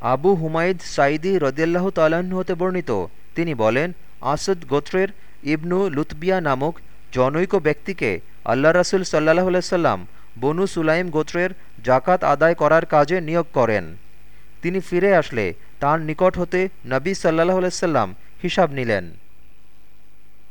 আবু হুমায়দ সাইদি রদিয়াল্লাহ তালাহ্ন হতে বর্ণিত। তিনি বলেন, আসদ গোত্রের ইবনু লুতবিয়া নামক জনৈক ব্যক্তিকে আল্লাহ রাসুল সাল্লাহ সাল্লাম বনু সুলাইম গোত্রের জাকাত আদায় করার কাজে নিয়োগ করেন। তিনি ফিরে আসলে তাঁর নিকট হতে নবী সাল্লাহ সাল্লাম হিসাব নিলেন।